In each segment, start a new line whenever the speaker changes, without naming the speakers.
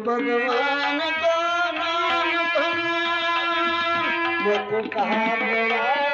भगवान का नाम धनो मुख कहा मेरा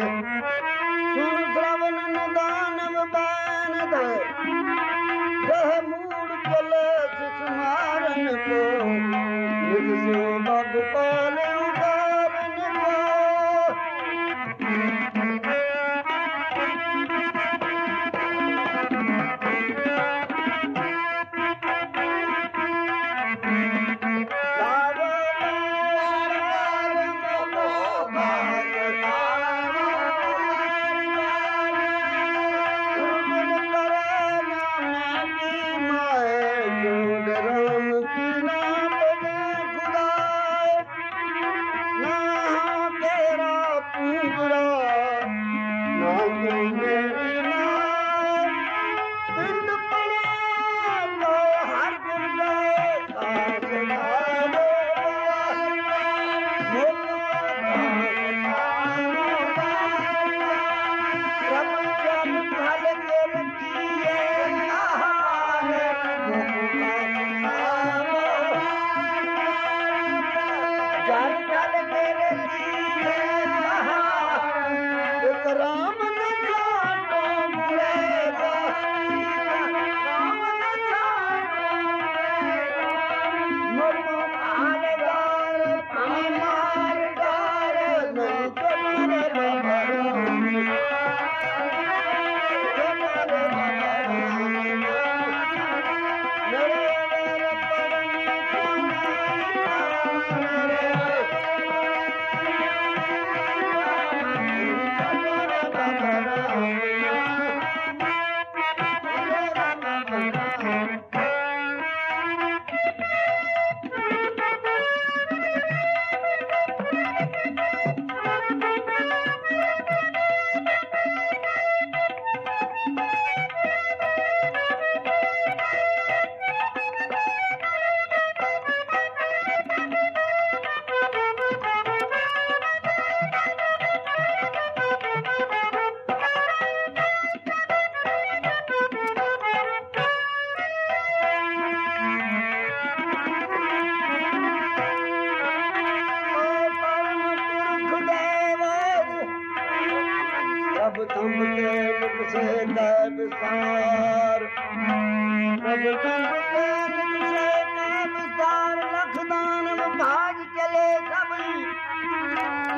Bye.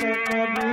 Thank you.